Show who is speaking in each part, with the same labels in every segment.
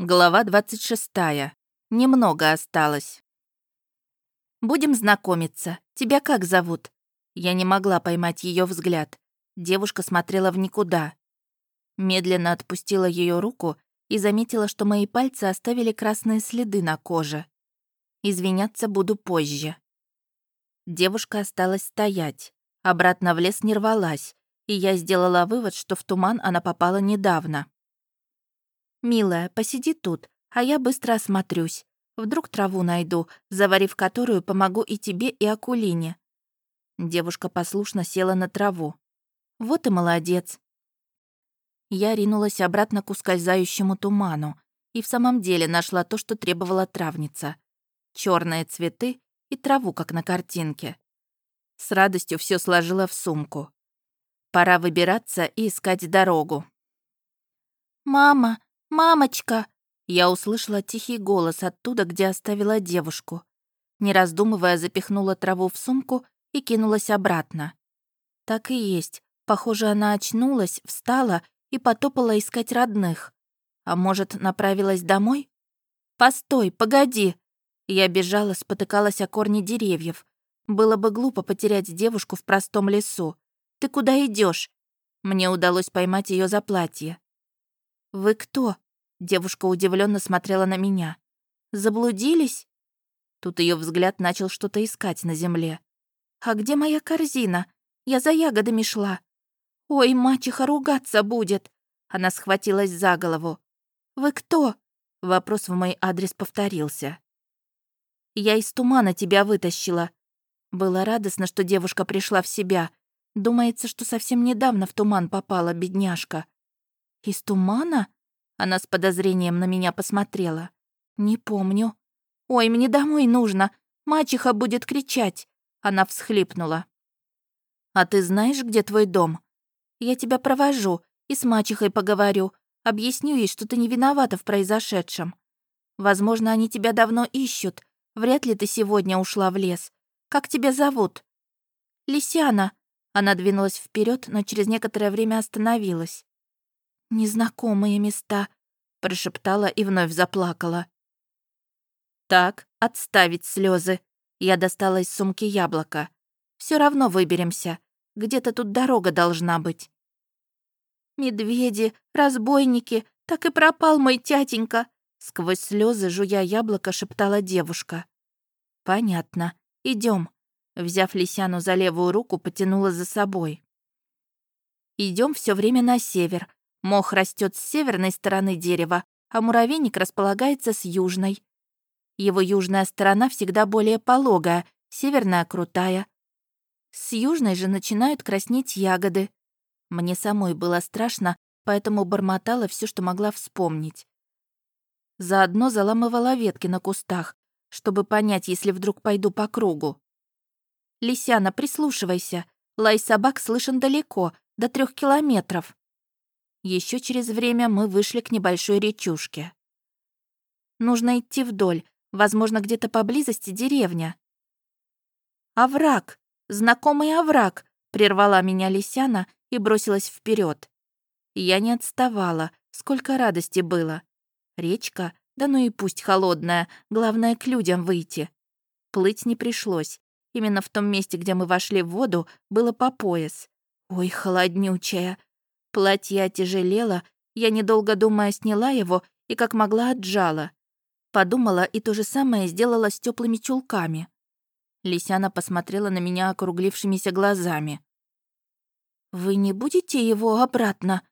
Speaker 1: Глава 26. Немного осталось. «Будем знакомиться. Тебя как зовут?» Я не могла поймать ее взгляд. Девушка смотрела в никуда. Медленно отпустила ее руку и заметила, что мои пальцы оставили красные следы на коже. Извиняться буду позже. Девушка осталась стоять. Обратно в лес не рвалась, и я сделала вывод, что в туман она попала недавно. «Милая, посиди тут, а я быстро осмотрюсь. Вдруг траву найду, заварив которую помогу и тебе, и Акулине». Девушка послушно села на траву. «Вот и молодец». Я ринулась обратно к ускользающему туману и в самом деле нашла то, что требовала травница. черные цветы и траву, как на картинке. С радостью все сложила в сумку. Пора выбираться и искать дорогу. «Мама, «Мамочка!» Я услышала тихий голос оттуда, где оставила девушку. Не раздумывая, запихнула траву в сумку и кинулась обратно. Так и есть. Похоже, она очнулась, встала и потопала искать родных. А может, направилась домой? «Постой, погоди!» Я бежала, спотыкалась о корни деревьев. Было бы глупо потерять девушку в простом лесу. «Ты куда идешь? Мне удалось поймать ее за платье. «Вы кто?» Девушка удивленно смотрела на меня. «Заблудились?» Тут ее взгляд начал что-то искать на земле. «А где моя корзина? Я за ягодами шла». «Ой, мачеха ругаться будет!» Она схватилась за голову. «Вы кто?» Вопрос в мой адрес повторился. «Я из тумана тебя вытащила». Было радостно, что девушка пришла в себя. Думается, что совсем недавно в туман попала, бедняжка. «Из тумана?» Она с подозрением на меня посмотрела. «Не помню». «Ой, мне домой нужно. Мачеха будет кричать». Она всхлипнула. «А ты знаешь, где твой дом? Я тебя провожу и с мачехой поговорю. Объясню ей, что ты не виновата в произошедшем. Возможно, они тебя давно ищут. Вряд ли ты сегодня ушла в лес. Как тебя зовут?» «Лисяна». Она двинулась вперед, но через некоторое время остановилась. «Незнакомые места», — прошептала и вновь заплакала. «Так, отставить слезы. Я достала из сумки яблоко. Все равно выберемся. Где-то тут дорога должна быть». «Медведи, разбойники, так и пропал мой тятенька», сквозь слезы жуя яблоко, шептала девушка. «Понятно. Идем. Взяв Лисяну за левую руку, потянула за собой. Идем все время на север, Мох растет с северной стороны дерева, а муравейник располагается с южной. Его южная сторона всегда более пологая, северная — крутая. С южной же начинают краснеть ягоды. Мне самой было страшно, поэтому бормотала все, что могла вспомнить. Заодно заламывала ветки на кустах, чтобы понять, если вдруг пойду по кругу. «Лисяна, прислушивайся. Лай собак слышен далеко, до трех километров». Еще через время мы вышли к небольшой речушке. Нужно идти вдоль, возможно, где-то поблизости деревня. «Овраг! Знакомый овраг!» — прервала меня Лисяна и бросилась вперед. Я не отставала, сколько радости было. Речка, да ну и пусть холодная, главное к людям выйти. Плыть не пришлось. Именно в том месте, где мы вошли в воду, было по пояс. Ой, холоднючая. Платье отяжелело, я, недолго думая, сняла его и как могла отжала. Подумала и то же самое сделала с теплыми чулками. Лисяна посмотрела на меня округлившимися глазами. «Вы не будете его обратно?»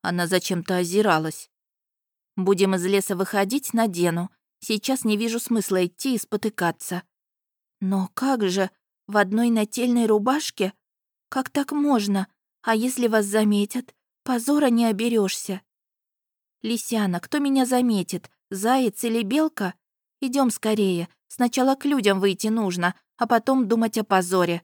Speaker 1: Она зачем-то озиралась. «Будем из леса выходить, надену. Сейчас не вижу смысла идти и спотыкаться». «Но как же? В одной нательной рубашке? Как так можно? А если вас заметят? Позора не оберешься. Лисяна, кто меня заметит? Заяц или белка? Идем скорее. Сначала к людям выйти нужно, а потом думать о позоре.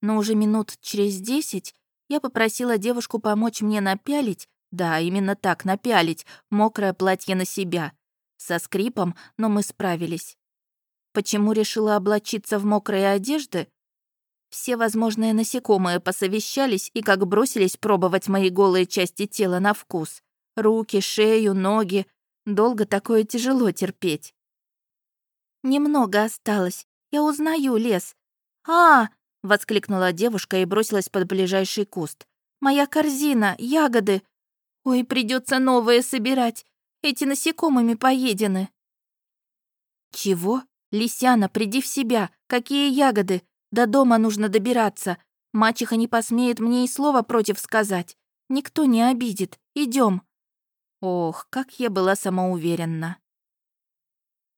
Speaker 1: Но уже минут через десять я попросила девушку помочь мне напялить, да, именно так, напялить, мокрое платье на себя. Со скрипом, но мы справились. Почему решила облачиться в мокрые одежды? Все возможные насекомые посовещались и как бросились пробовать мои голые части тела на вкус. Руки, шею, ноги. Долго такое тяжело терпеть. Немного осталось. Я узнаю лес. А! воскликнула девушка и бросилась под ближайший куст. Моя корзина, ягоды. Ой, придется новые собирать. Эти насекомыми поедены. Чего? Лисяна, приди в себя. Какие ягоды? До дома нужно добираться. Мачеха не посмеет мне и слова против сказать. Никто не обидит. Идем. Ох, как я была самоуверенна.